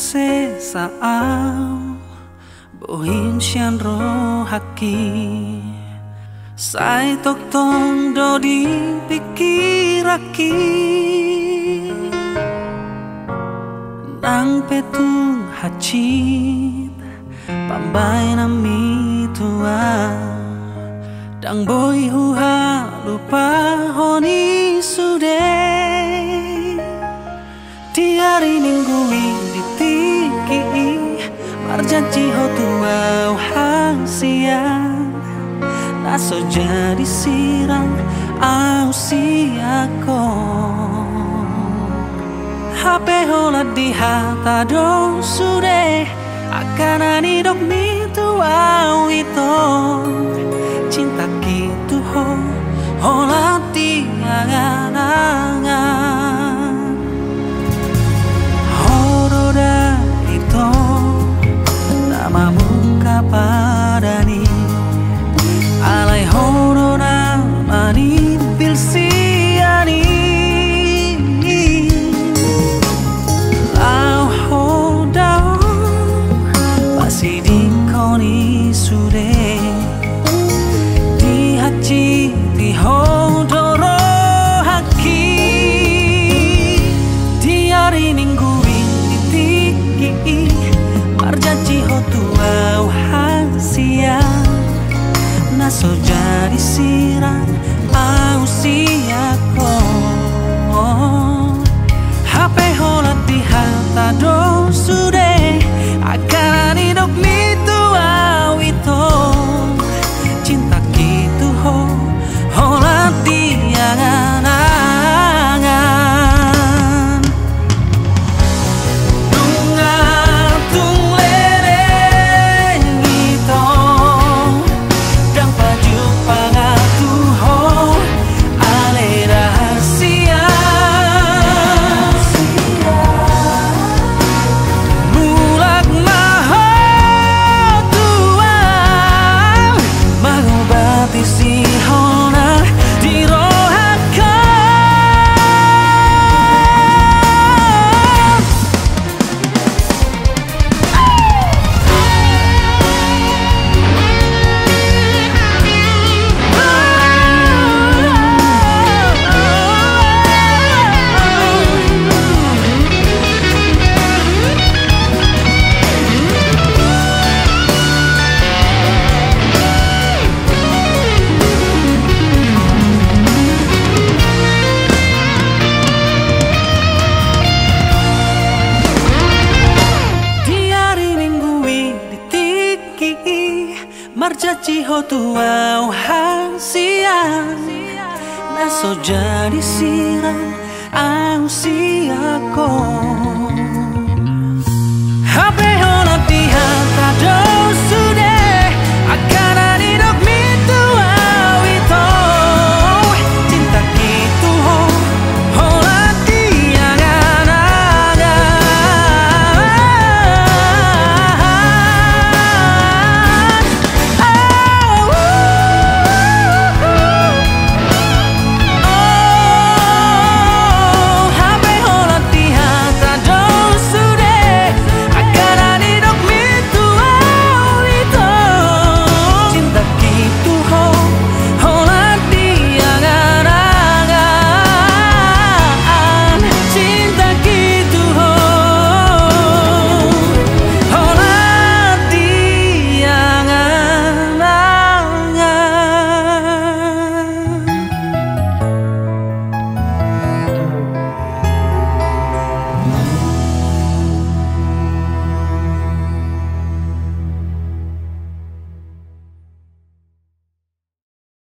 se sao bohin sian ro haki sai tok tong do di pikiraki nang petung hacit pambai nami tua. Dang boy huha lupa honi sude. Tiari marjanji ho tua hang siang. Naso jadi sirang au siako HP hola di hata do sude akan ani dok mi tua itu cinta gitu ho hola di 吧。Marjaci ho tua siang Naso jadi sirang au siako